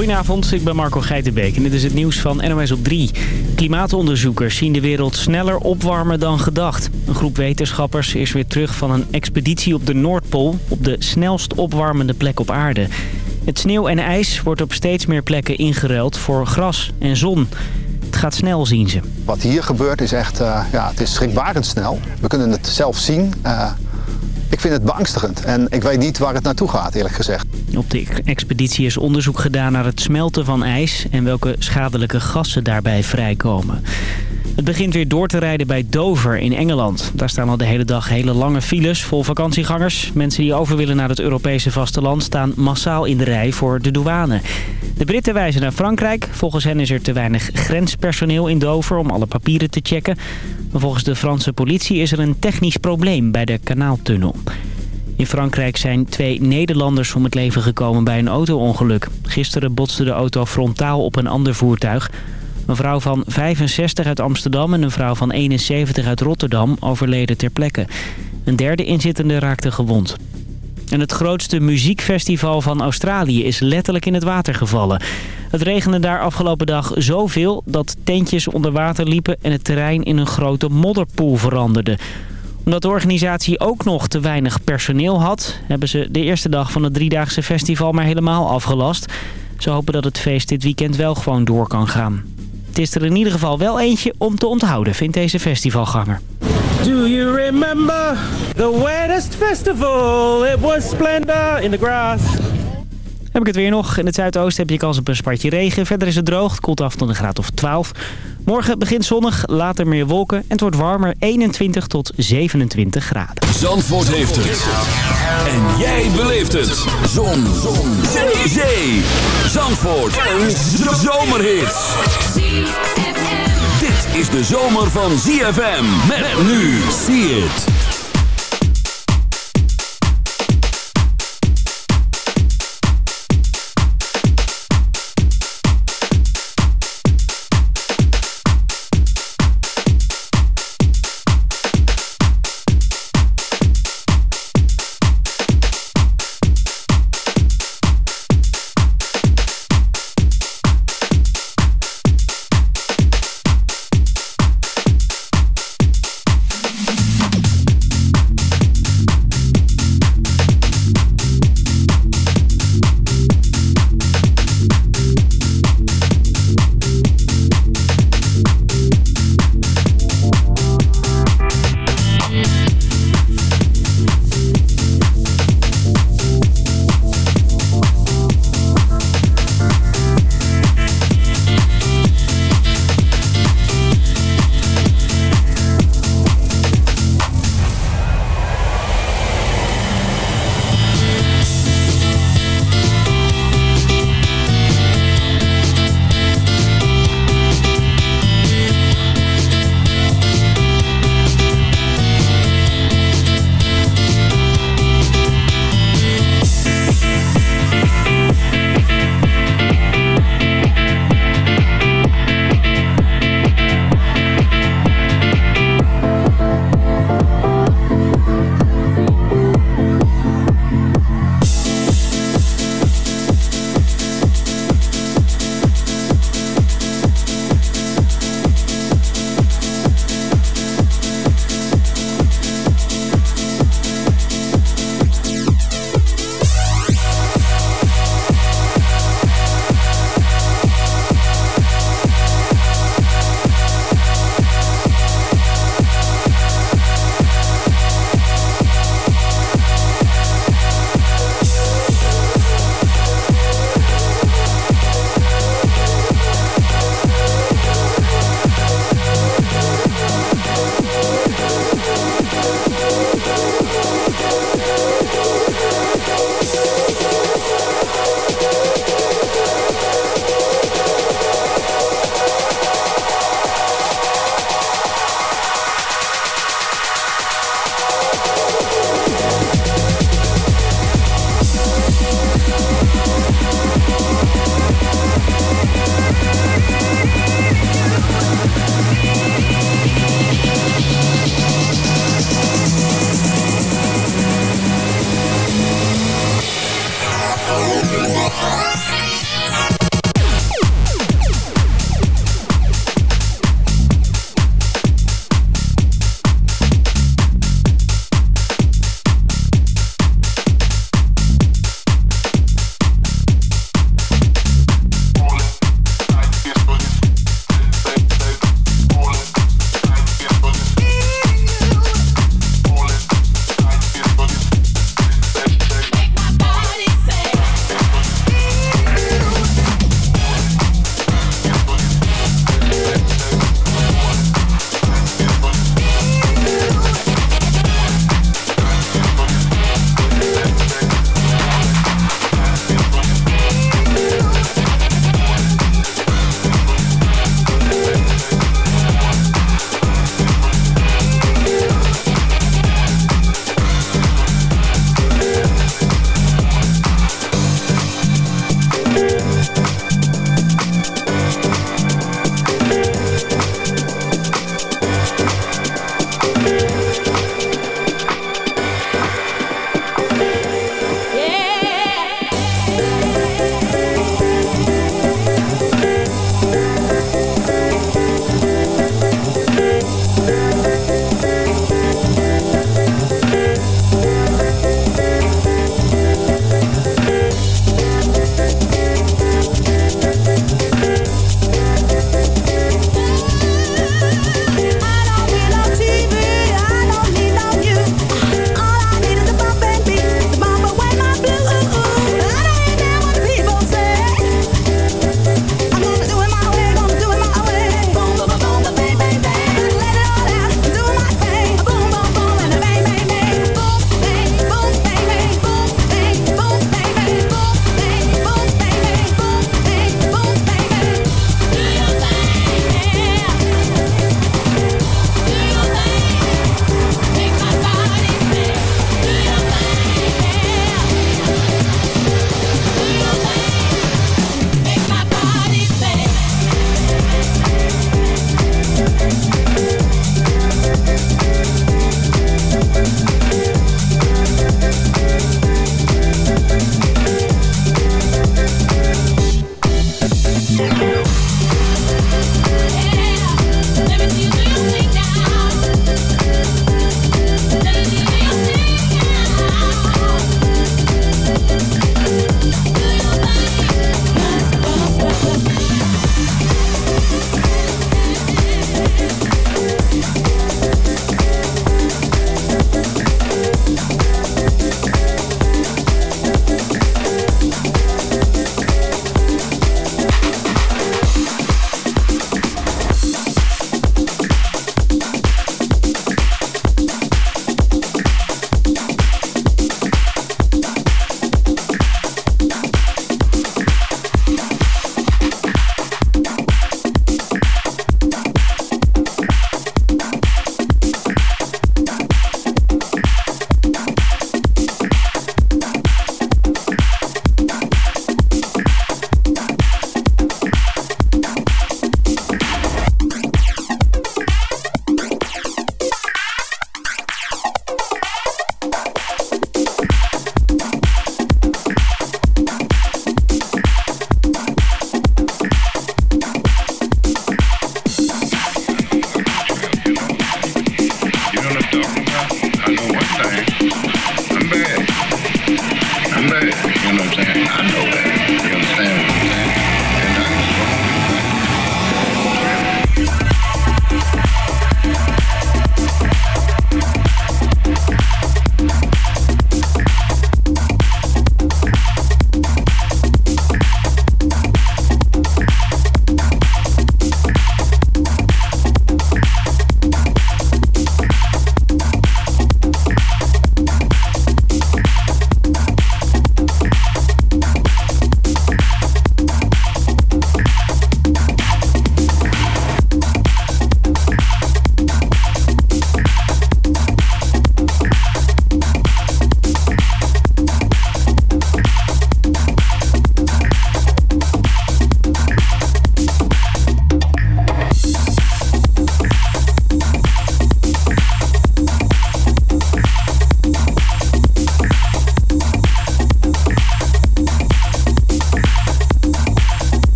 Goedenavond, ik ben Marco Geitenbeek en dit is het nieuws van NOS op 3. Klimaatonderzoekers zien de wereld sneller opwarmen dan gedacht. Een groep wetenschappers is weer terug van een expeditie op de Noordpool... op de snelst opwarmende plek op aarde. Het sneeuw en ijs wordt op steeds meer plekken ingeruild voor gras en zon. Het gaat snel, zien ze. Wat hier gebeurt is echt, uh, ja, het is schrikbarend snel. We kunnen het zelf zien... Uh... Ik vind het beangstigend en ik weet niet waar het naartoe gaat, eerlijk gezegd. Op de expeditie is onderzoek gedaan naar het smelten van ijs... en welke schadelijke gassen daarbij vrijkomen. Het begint weer door te rijden bij Dover in Engeland. Daar staan al de hele dag hele lange files vol vakantiegangers. Mensen die over willen naar het Europese vasteland staan massaal in de rij voor de douane. De Britten wijzen naar Frankrijk. Volgens hen is er te weinig grenspersoneel in Dover om alle papieren te checken. Maar volgens de Franse politie is er een technisch probleem bij de kanaaltunnel. In Frankrijk zijn twee Nederlanders om het leven gekomen bij een auto-ongeluk. Gisteren botste de auto frontaal op een ander voertuig. Een vrouw van 65 uit Amsterdam en een vrouw van 71 uit Rotterdam overleden ter plekke. Een derde inzittende raakte gewond. En het grootste muziekfestival van Australië is letterlijk in het water gevallen. Het regende daar afgelopen dag zoveel dat tentjes onder water liepen... en het terrein in een grote modderpoel veranderde. Omdat de organisatie ook nog te weinig personeel had... hebben ze de eerste dag van het driedaagse festival maar helemaal afgelast. Ze hopen dat het feest dit weekend wel gewoon door kan gaan. Het is er in ieder geval wel eentje om te onthouden, vindt deze festivalganger. Do you remember the wettest festival? It was splendor in the grass. Heb ik het weer nog. In het zuidoosten heb je kans op een spartje regen. Verder is het droog. Het koelt af tot een graad of 12. Morgen begint zonnig, later meer wolken. En het wordt warmer 21 tot 27 graden. Zandvoort heeft het. En jij beleeft het. Zon. Zon. Zee. Zee. Zandvoort. Een zomerhit. Dit is de zomer van ZFM. Met nu. See it.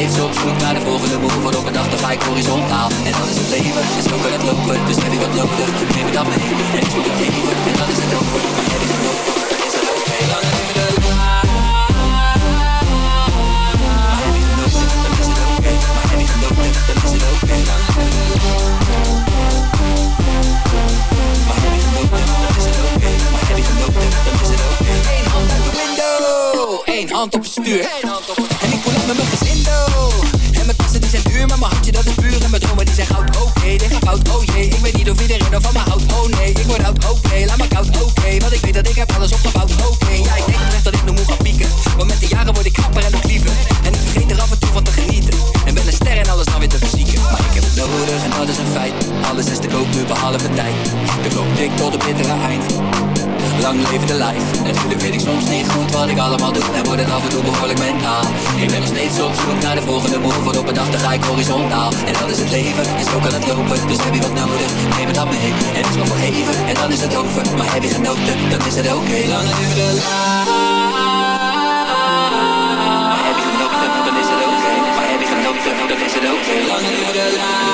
Steeds op zoek naar de volgende move Want op een dag dan ga ik horizontaal. En dat is het leven, en zo kan het lopen. Dus heb je wat nodig, neem het dan mee. En ik moet het even, en dan is het over er van me houdt, oh nee. Ik word oud, oké. Laat me koud, oké. Want ik weet dat ik heb alles opgebouwd, oké. Ja, ik denk oprecht dat ik nog moet gaan pieken. Maar met de jaren word ik knapper en ook liever. En ik vergeet er af en toe van te genieten. En ben een ster en alles dan weer te verzieken. Maar ik heb het nodig en dat is een feit. Alles is te koop nu behalve tijd. De klok tikt tot het bittere eind. Lang leven de life. Natuurlijk weet ik soms niet goed wat ik allemaal doe. En word het af en toe behoorlijk mentaal. Ik ben nog steeds op zoek naar de volgende move. Want op een dag dan ga ik horizontaal. En dat is het leven, en zo kan het lopen. Dus heb je wat nodig, neem het dan mee. En het is maar voor even, en dan is het over. Maar heb je genoten, dan is het oké. Lang leven de life. Maar heb je genoten, dan is het oké. Maar heb je genoten, dan is het oké.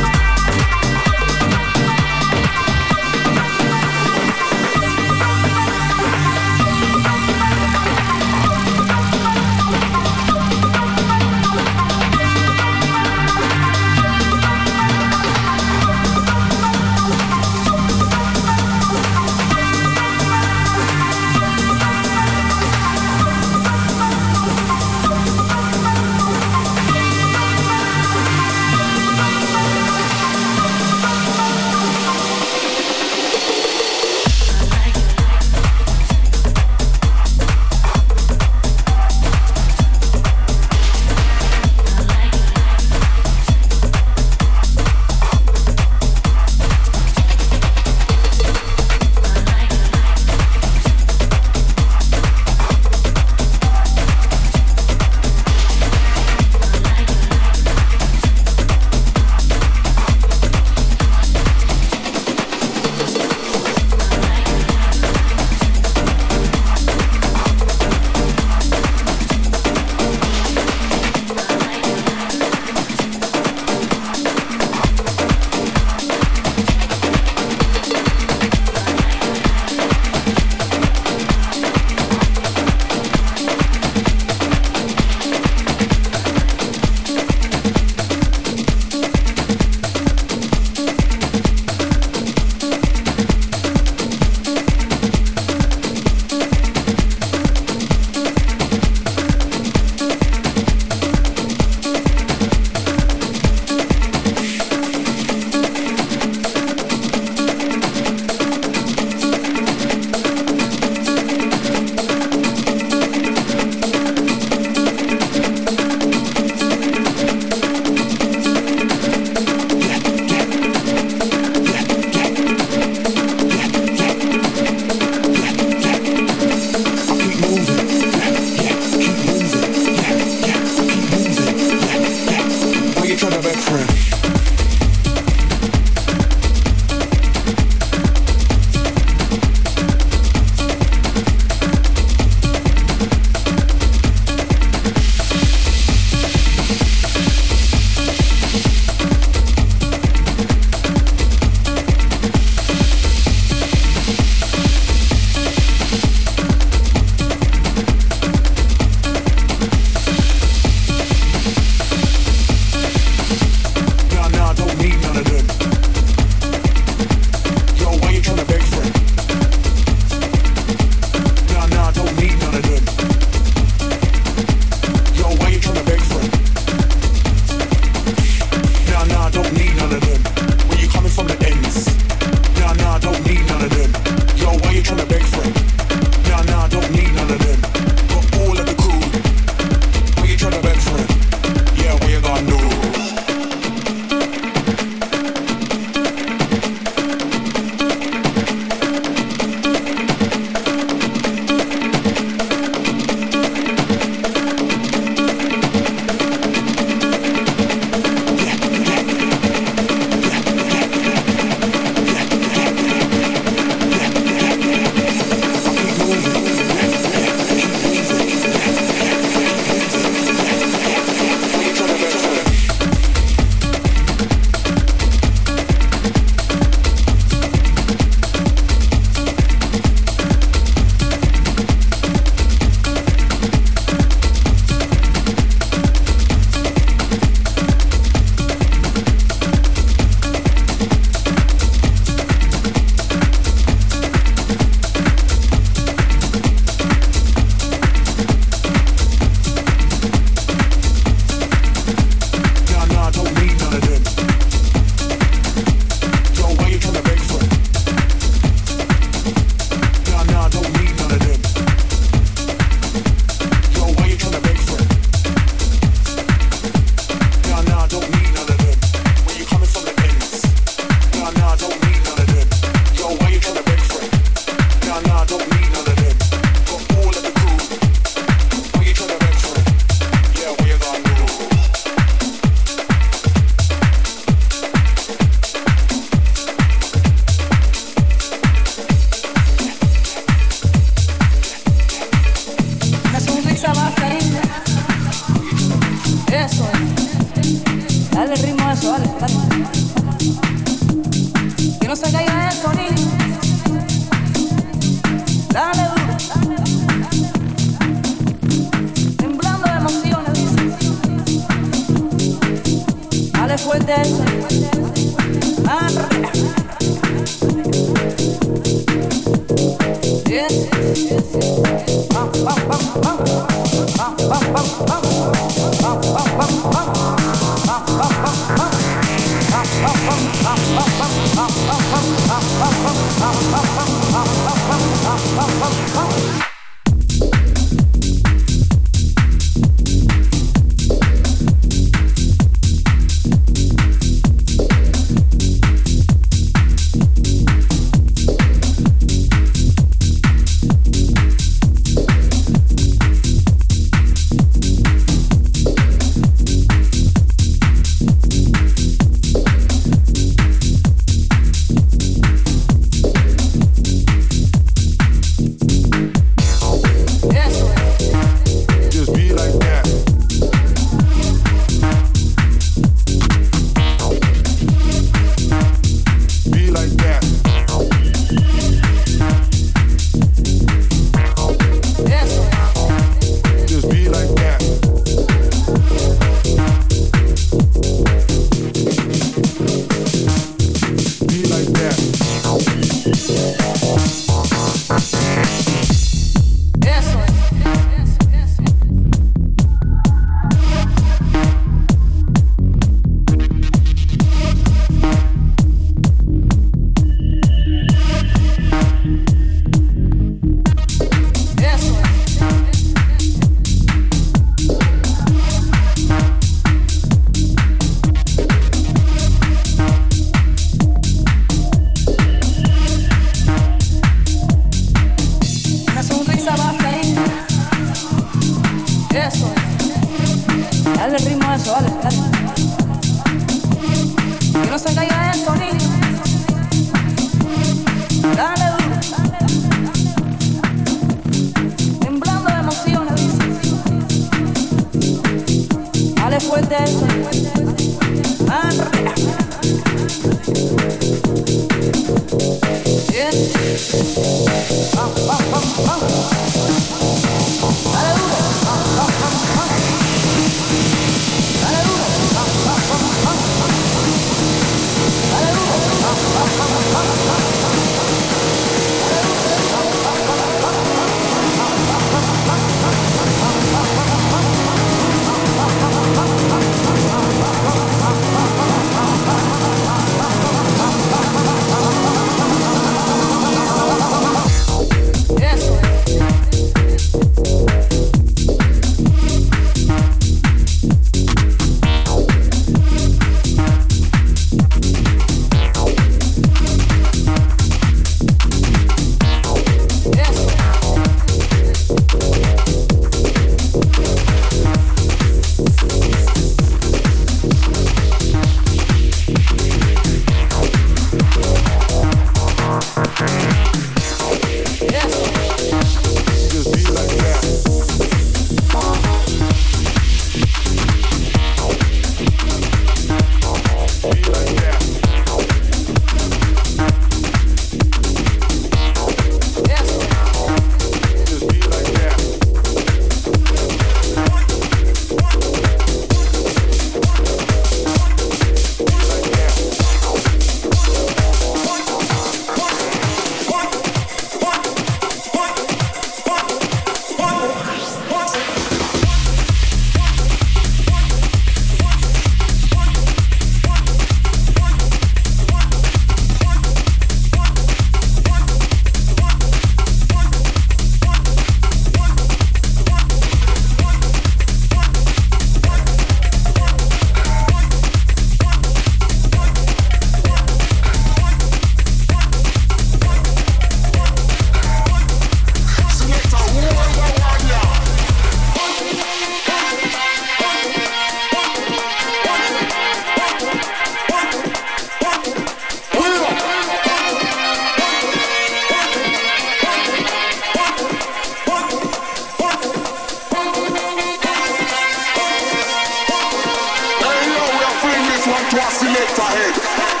Lang leven de life.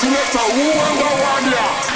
Selector,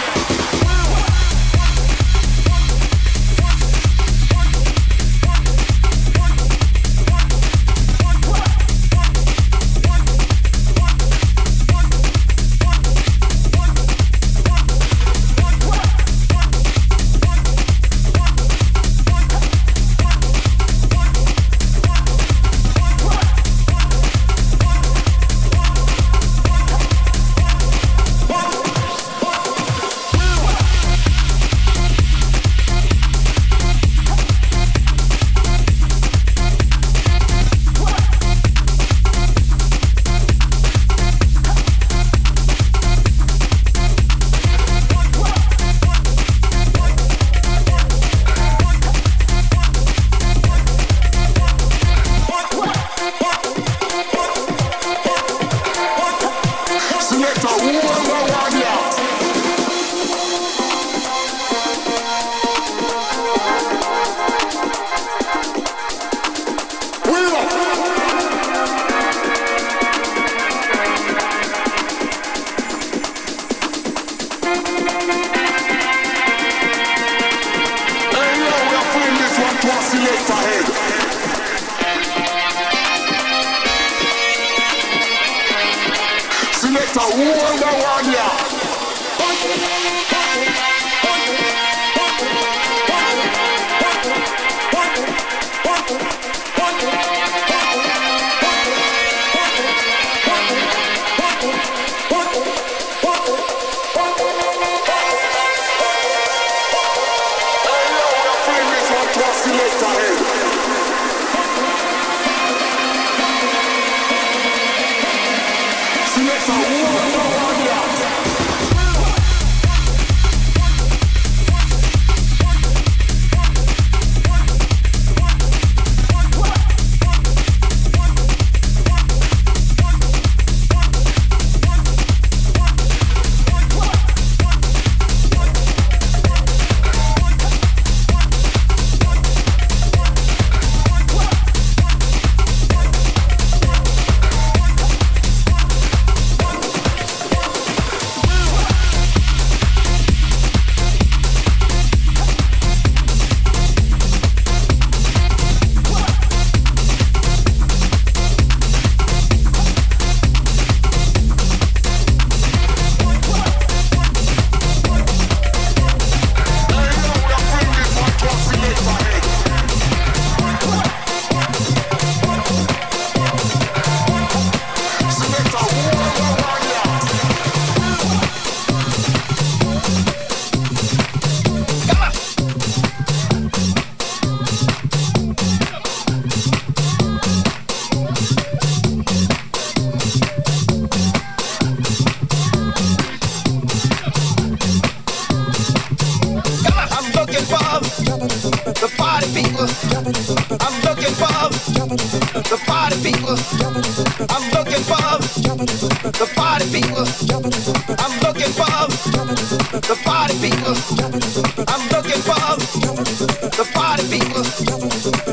the party people.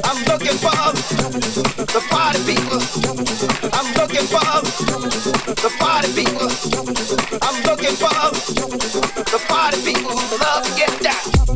I'm looking for the party people. I'm looking for the party people. I'm looking for the party people who love to get down.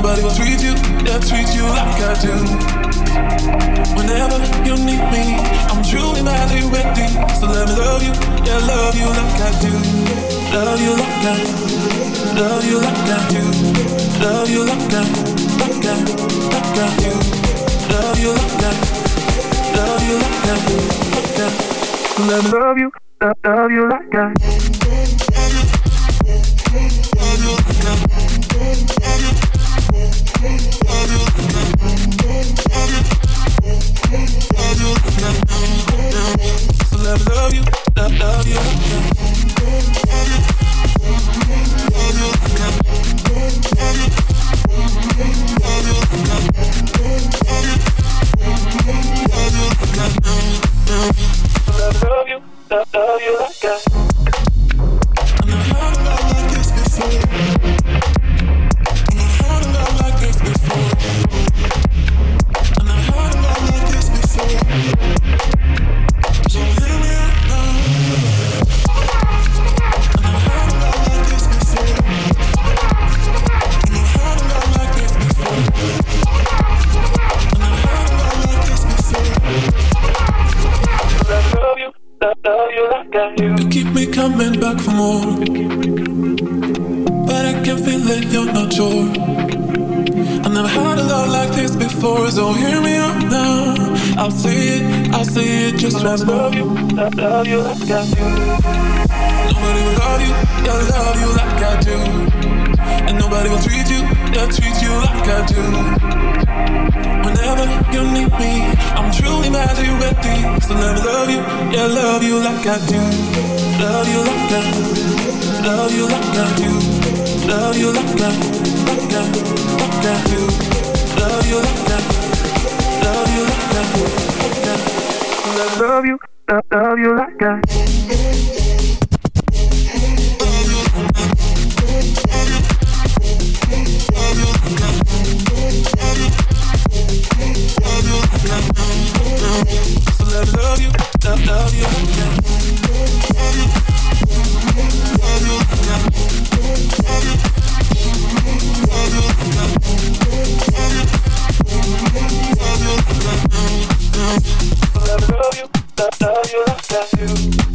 Nobody will treat you, they'll treat you like I do. Whenever you need me, I'm truly madly. So let me love you, yeah, love you like I do. Love you like I, love you like I do. Love you like I, like I, like I do. Love you like I, love you like I, like I. So let me love you, love, love you like I. Love you like I. love you, love, love you like that. For more, but I can feel it. You're not sure. I never had a love like this before, so hear me out now. I'll say it, I'll say it just once more. Love you, love, love you like I do. Nobody will love you, yeah, love you like I do. Nobody will treat you, yeah, treat you like I do. Whenever you need me, I'm truly mad you ready. So let me love you, yeah, love you like I do. Love you like I do. Love you like I do. Love you like I, like I, like I do. Love you like I, love you like I, like I. Love you, love you like I. love you, love, you love you,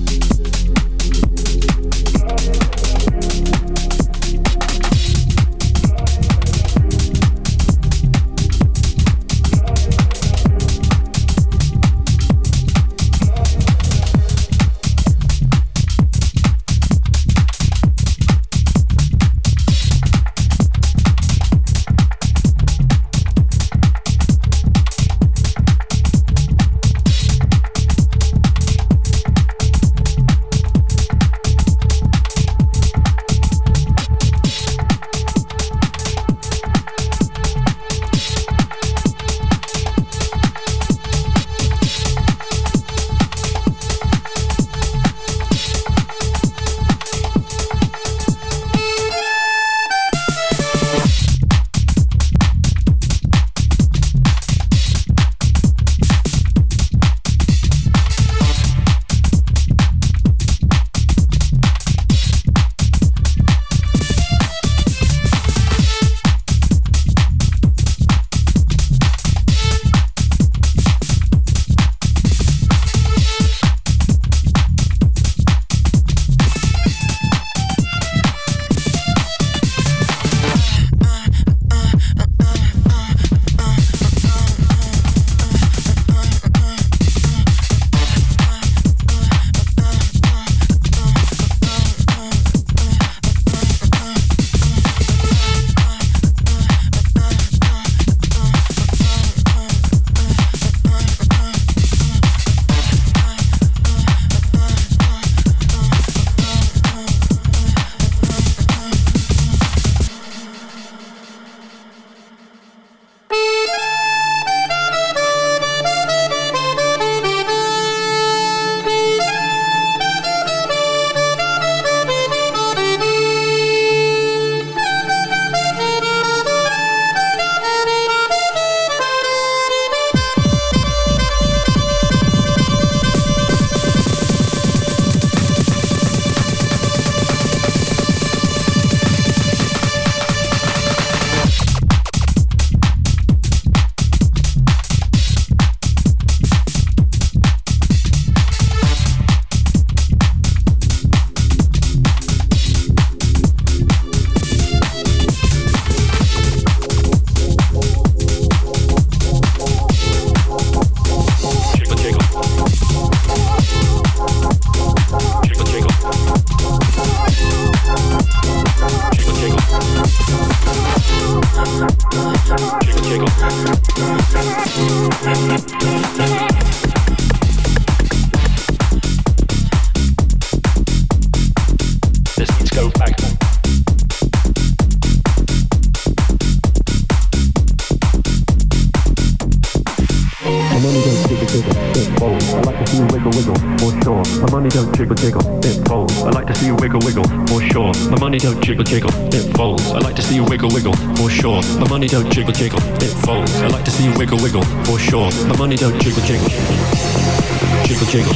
jiggle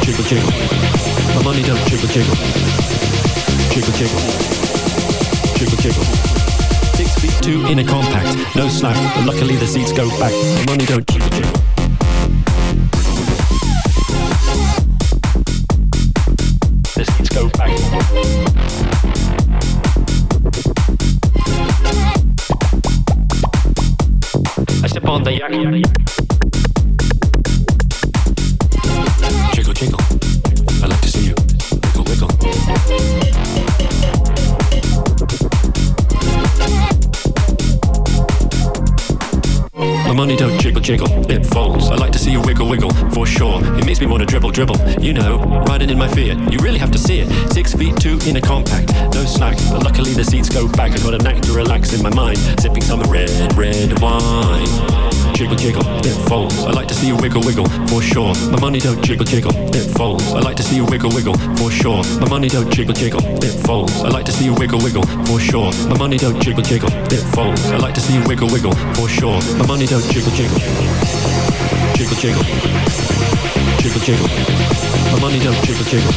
jiggle, jiggle. My money don't jiggle jiggle, jiggle jiggle, jiggle jiggle. Six feet two in a compact, no slack. But luckily the seats go back. My money don't Fiat. You really have to see it. Six feet two in a compact, no slack. But luckily the seats go back. I got a knack to relax in my mind, sipping some red, red wine. Jiggle jiggle, it falls. I see you wiggle wiggle, for sure. My money don't jiggle jiggle, it falls. I like to see you wiggle wiggle, for sure. My money don't jiggle jiggle, it falls. I like to see you wiggle wiggle, for sure. My money don't jiggle jiggle, it falls. I like to see you wiggle wiggle, for sure. My money don't jiggle jiggle, jiggle jiggle, jiggle jiggle. My money don't jiggle jiggle,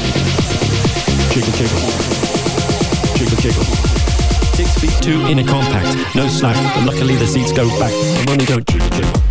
jiggle jiggle, jiggle jiggle. Six feet two in a compact, no slack. But luckily the seats go back. My money don't jiggle jiggle.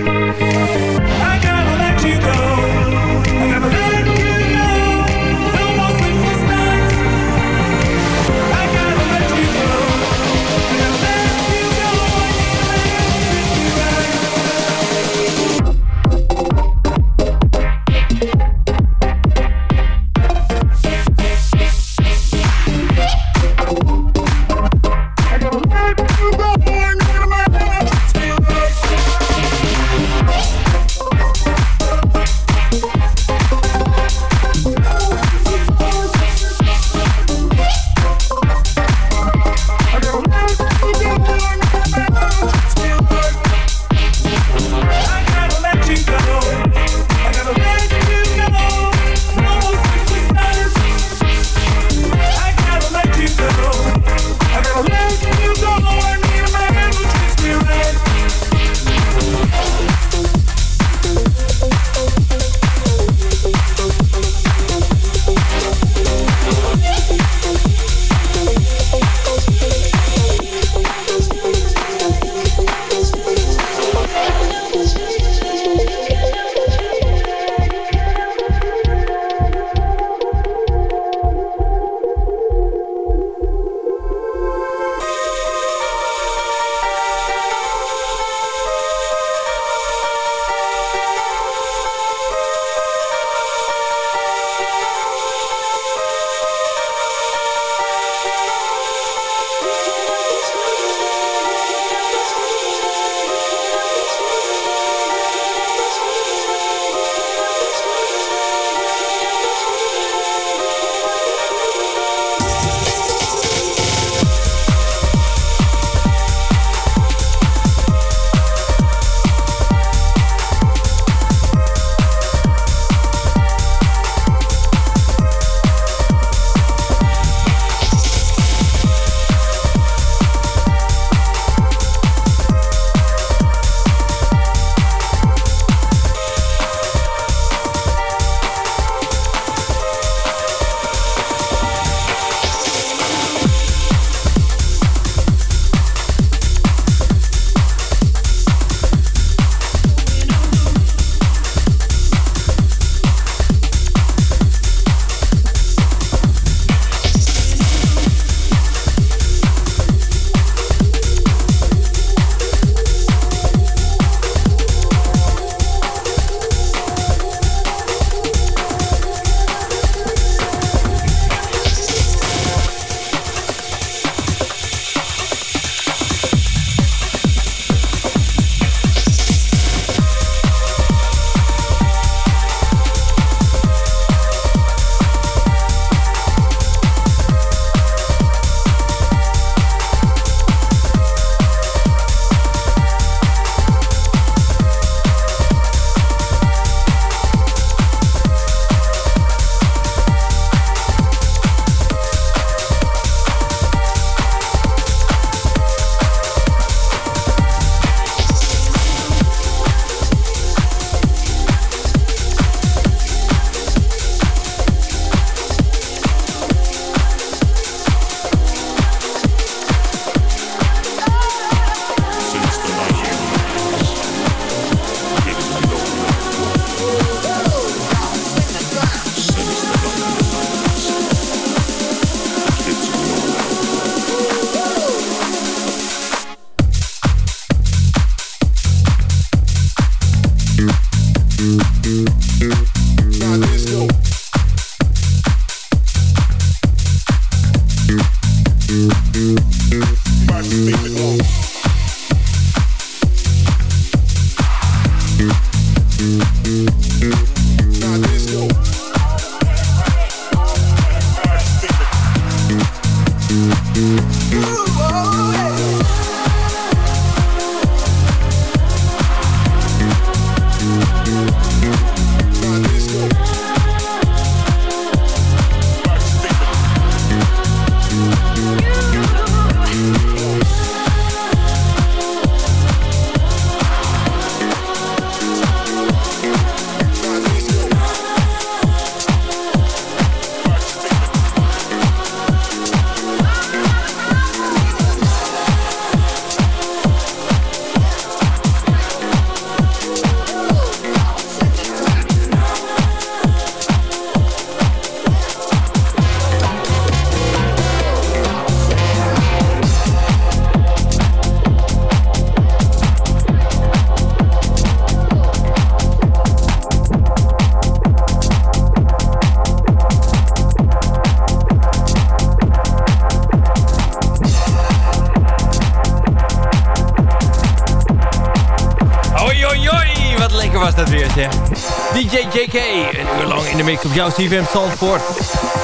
DJ JK. Een uur lang in de mix op jouw CFM Zandvoort.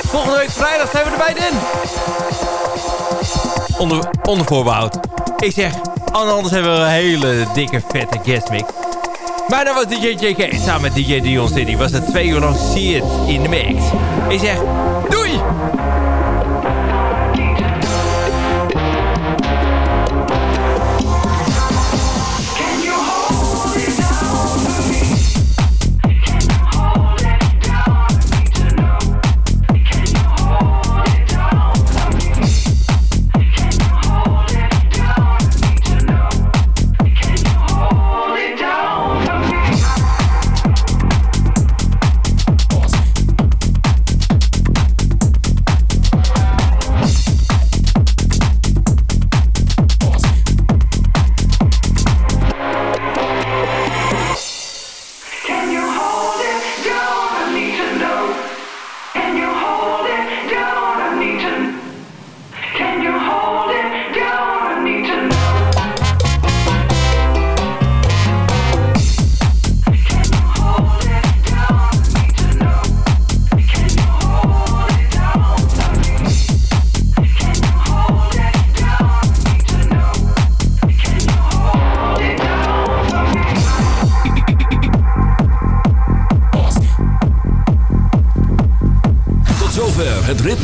Volgende week vrijdag zijn we erbij, Den. Onder, onder voorbehoud. Ik zeg, anders hebben we een hele dikke, vette guestmix. Maar dat was DJ JK. Samen met DJ Dion City was het twee uur lang See in de mix. Ik zeg, doei!